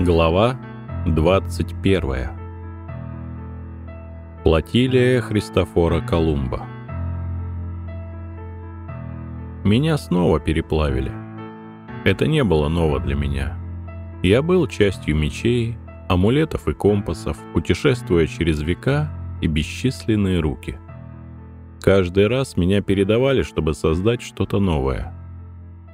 Глава 21. Платилия Христофора Колумба. Меня снова переплавили. Это не было ново для меня. Я был частью мечей, амулетов и компасов, путешествуя через века и бесчисленные руки. Каждый раз меня передавали, чтобы создать что-то новое.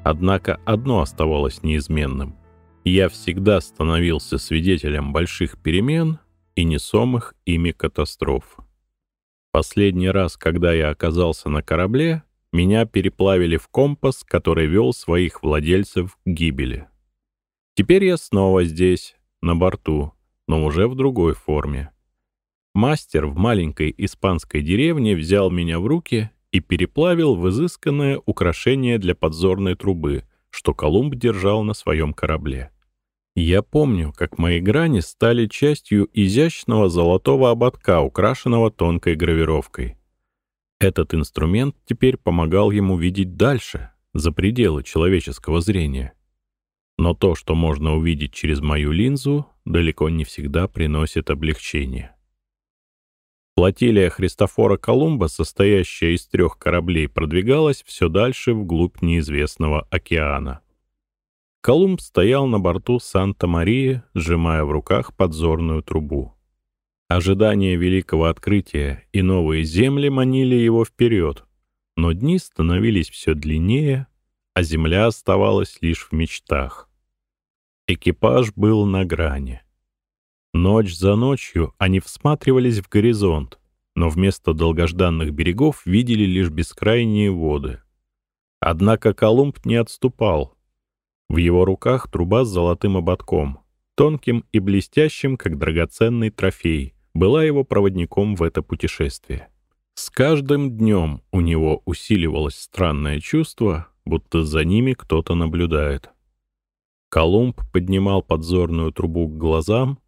Однако одно оставалось неизменным — я всегда становился свидетелем больших перемен и несомых ими катастроф. Последний раз, когда я оказался на корабле, меня переплавили в компас, который вел своих владельцев к гибели. Теперь я снова здесь, на борту, но уже в другой форме. Мастер в маленькой испанской деревне взял меня в руки и переплавил в изысканное украшение для подзорной трубы, что Колумб держал на своем корабле. Я помню, как мои грани стали частью изящного золотого ободка, украшенного тонкой гравировкой. Этот инструмент теперь помогал ему видеть дальше, за пределы человеческого зрения. Но то, что можно увидеть через мою линзу, далеко не всегда приносит облегчение. Флотилия Христофора Колумба, состоящая из трех кораблей, продвигалась все дальше вглубь неизвестного океана — Колумб стоял на борту Санта-Марии, сжимая в руках подзорную трубу. Ожидание великого открытия и новые земли манили его вперед, но дни становились все длиннее, а земля оставалась лишь в мечтах. Экипаж был на грани. Ночь за ночью они всматривались в горизонт, но вместо долгожданных берегов видели лишь бескрайние воды. Однако Колумб не отступал — в его руках труба с золотым ободком, тонким и блестящим, как драгоценный трофей, была его проводником в это путешествие. С каждым днем у него усиливалось странное чувство, будто за ними кто-то наблюдает. Колумб поднимал подзорную трубу к глазам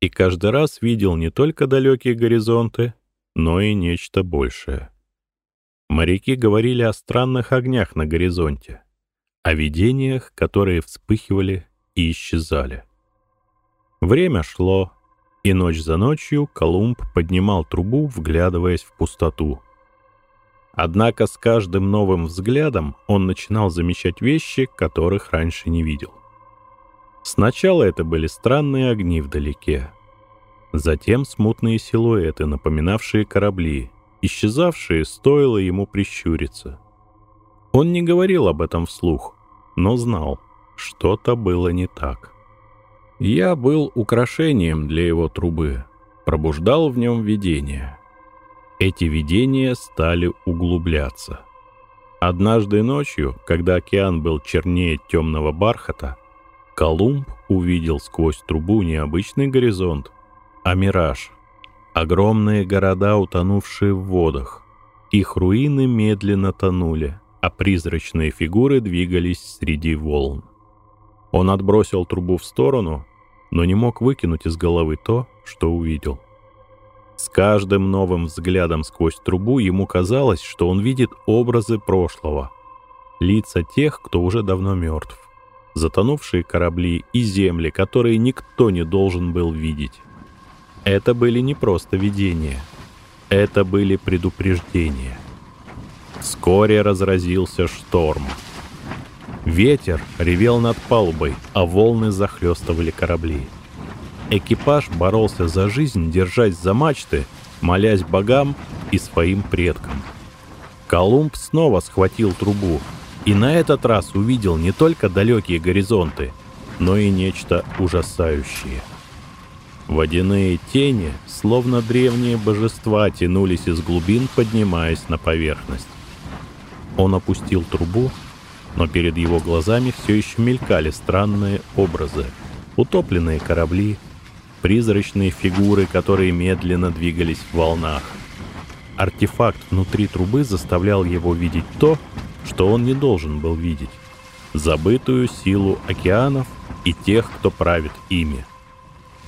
и каждый раз видел не только далекие горизонты, но и нечто большее. Моряки говорили о странных огнях на горизонте — о видениях, которые вспыхивали и исчезали. Время шло, и ночь за ночью Колумб поднимал трубу, вглядываясь в пустоту. Однако с каждым новым взглядом он начинал замечать вещи, которых раньше не видел. Сначала это были странные огни вдалеке, затем смутные силуэты, напоминавшие корабли, исчезавшие, стоило ему прищуриться — он не говорил об этом вслух, но знал, что-то было не так. Я был украшением для его трубы, пробуждал в нем видения. Эти видения стали углубляться. Однажды ночью, когда океан был чернее темного бархата, Колумб увидел сквозь трубу необычный горизонт, а мираж — огромные города, утонувшие в водах. Их руины медленно тонули — а призрачные фигуры двигались среди волн. Он отбросил трубу в сторону, но не мог выкинуть из головы то, что увидел. С каждым новым взглядом сквозь трубу ему казалось, что он видит образы прошлого, лица тех, кто уже давно мертв, затонувшие корабли и земли, которые никто не должен был видеть. Это были не просто видения, это были предупреждения — Вскоре разразился шторм. Ветер ревел над палубой, а волны захлестывали корабли. Экипаж боролся за жизнь, держась за мачты, молясь богам и своим предкам. Колумб снова схватил трубу и на этот раз увидел не только далекие горизонты, но и нечто ужасающее. Водяные тени, словно древние божества, тянулись из глубин, поднимаясь на поверхность. Он опустил трубу, но перед его глазами все еще мелькали странные образы. Утопленные корабли, призрачные фигуры, которые медленно двигались в волнах. Артефакт внутри трубы заставлял его видеть то, что он не должен был видеть. Забытую силу океанов и тех, кто правит ими.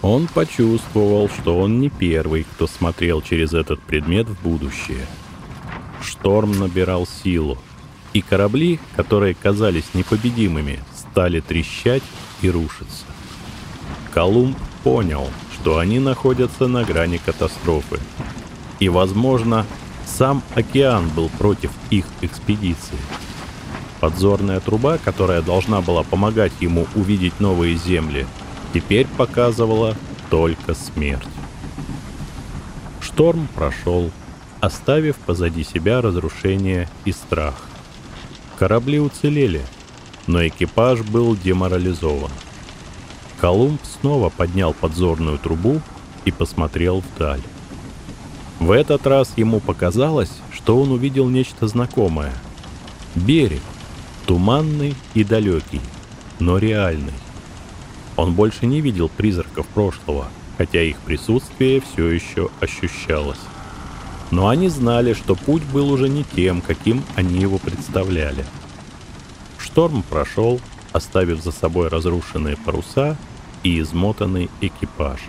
Он почувствовал, что он не первый, кто смотрел через этот предмет в будущее — Шторм набирал силу, и корабли, которые казались непобедимыми, стали трещать и рушиться. Колумб понял, что они находятся на грани катастрофы. И, возможно, сам океан был против их экспедиции. Подзорная труба, которая должна была помогать ему увидеть новые земли, теперь показывала только смерть. Шторм прошел, оставив позади себя разрушение и страх. Корабли уцелели, но экипаж был деморализован. Колумб снова поднял подзорную трубу и посмотрел вдаль. В этот раз ему показалось, что он увидел нечто знакомое. Берег, Туманный и далекий, но реальный. Он больше не видел призраков прошлого, хотя их присутствие все еще ощущалось. Но они знали, что путь был уже не тем, каким они его представляли. Шторм прошел, оставив за собой разрушенные паруса и измотанный экипаж.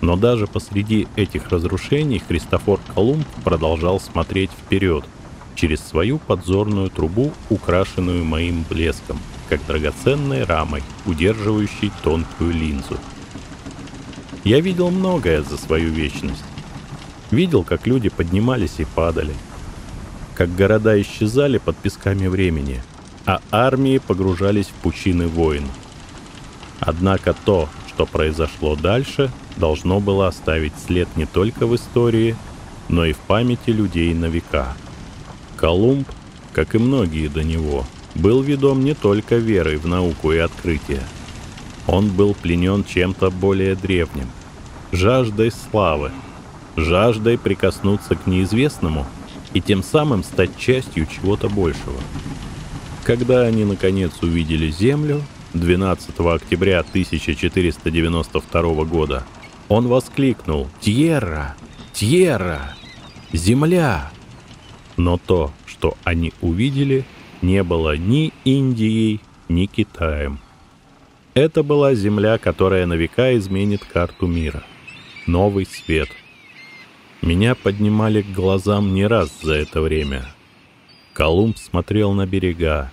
Но даже посреди этих разрушений Христофор Колумб продолжал смотреть вперед – через свою подзорную трубу, украшенную моим блеском, как драгоценной рамой, удерживающей тонкую линзу. Я видел многое за свою вечность. Видел, как люди поднимались и падали, как города исчезали под песками времени, а армии погружались в пучины войн. Однако то, что произошло дальше, должно было оставить след не только в истории, но и в памяти людей на века. Колумб, как и многие до него, был ведом не только верой в науку и открытие. Он был пленен чем-то более древним, жаждой славы, жаждой прикоснуться к неизвестному и тем самым стать частью чего-то большего. Когда они наконец увидели Землю, 12 октября 1492 года, он воскликнул «Тьерра! Тьерра! Земля!» Но то, что они увидели, не было ни Индией, ни Китаем. Это была земля, которая на века изменит карту мира. Новый свет. Меня поднимали к глазам не раз за это время. Колумб смотрел на берега,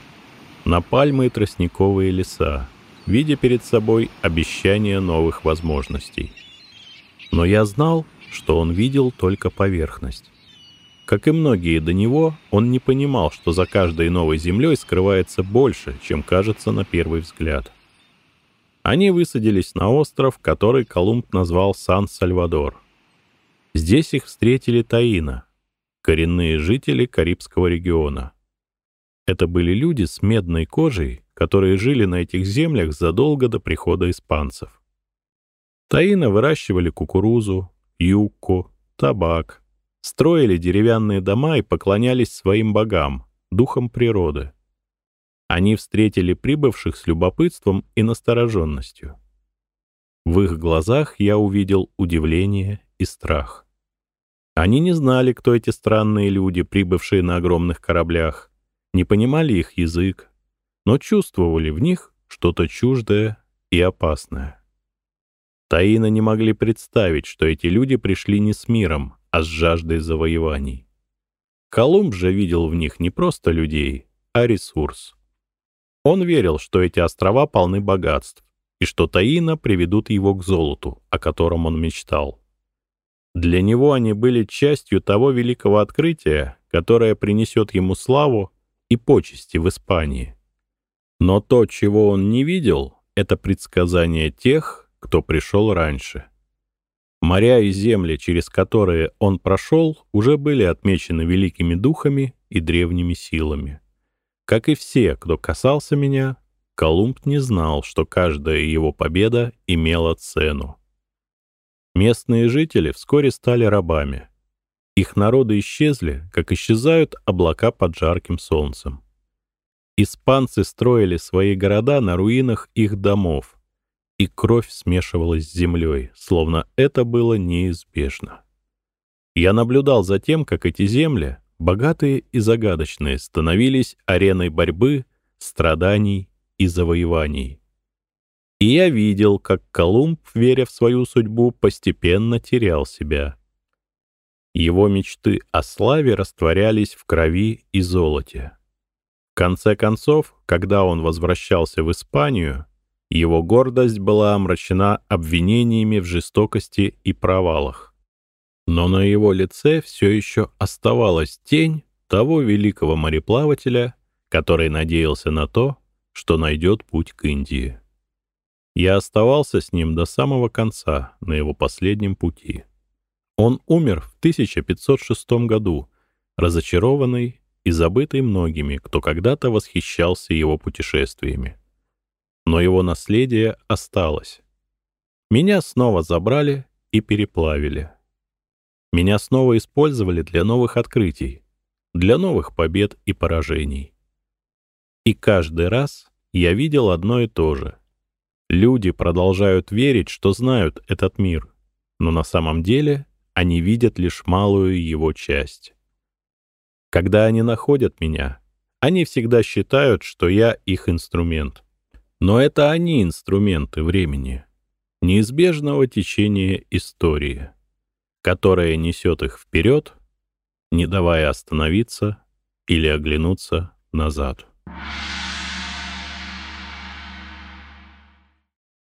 на пальмы и тростниковые леса, видя перед собой обещание новых возможностей. Но я знал, что он видел только поверхность. Как и многие до него, он не понимал, что за каждой новой землей скрывается больше, чем кажется на первый взгляд. Они высадились на остров, который Колумб назвал Сан-Сальвадор. Здесь их встретили таина, коренные жители Карибского региона. Это были люди с медной кожей, которые жили на этих землях задолго до прихода испанцев. Таина выращивали кукурузу, юкку, табак, строили деревянные дома и поклонялись своим богам, духам природы. Они встретили прибывших с любопытством и настороженностью. В их глазах я увидел удивление и страх. Они не знали, кто эти странные люди, прибывшие на огромных кораблях, не понимали их язык, но чувствовали в них что-то чуждое и опасное. Таина не могли представить, что эти люди пришли не с миром, а с жаждой завоеваний. Колумб же видел в них не просто людей, а ресурс. Он верил, что эти острова полны богатств, и что Таина приведут его к золоту, о котором он мечтал. Для него они были частью того великого открытия, которое принесет ему славу и почести в Испании. Но то, чего он не видел, это предсказание тех, кто пришел раньше. Моря и земли, через которые он прошел, уже были отмечены великими духами и древними силами. Как и все, кто касался меня, Колумб не знал, что каждая его победа имела цену. Местные жители вскоре стали рабами. Их народы исчезли, как исчезают облака под жарким солнцем. Испанцы строили свои города на руинах их домов, и кровь смешивалась с землей, словно это было неизбежно. Я наблюдал за тем, как эти земли, богатые и загадочные, становились ареной борьбы, страданий и завоеваний. И я видел, как Колумб, веря в свою судьбу, постепенно терял себя. Его мечты о славе растворялись в крови и золоте. В конце концов, когда он возвращался в Испанию, Его гордость была омрачена обвинениями в жестокости и провалах. Но на его лице все еще оставалась тень того великого мореплавателя, который надеялся на то, что найдет путь к Индии. Я оставался с ним до самого конца на его последнем пути. Он умер в 1506 году, разочарованный и забытый многими, кто когда-то восхищался его путешествиями. Но его наследие осталось. Меня снова забрали и переплавили. Меня снова использовали для новых открытий, для новых побед и поражений. И каждый раз я видел одно и то же. Люди продолжают верить, что знают этот мир, но на самом деле они видят лишь малую его часть. Когда они находят меня, они всегда считают, что я их инструмент. Но это они инструменты времени, неизбежного течения истории, которое несет их вперед, не давая остановиться или оглянуться назад. Thank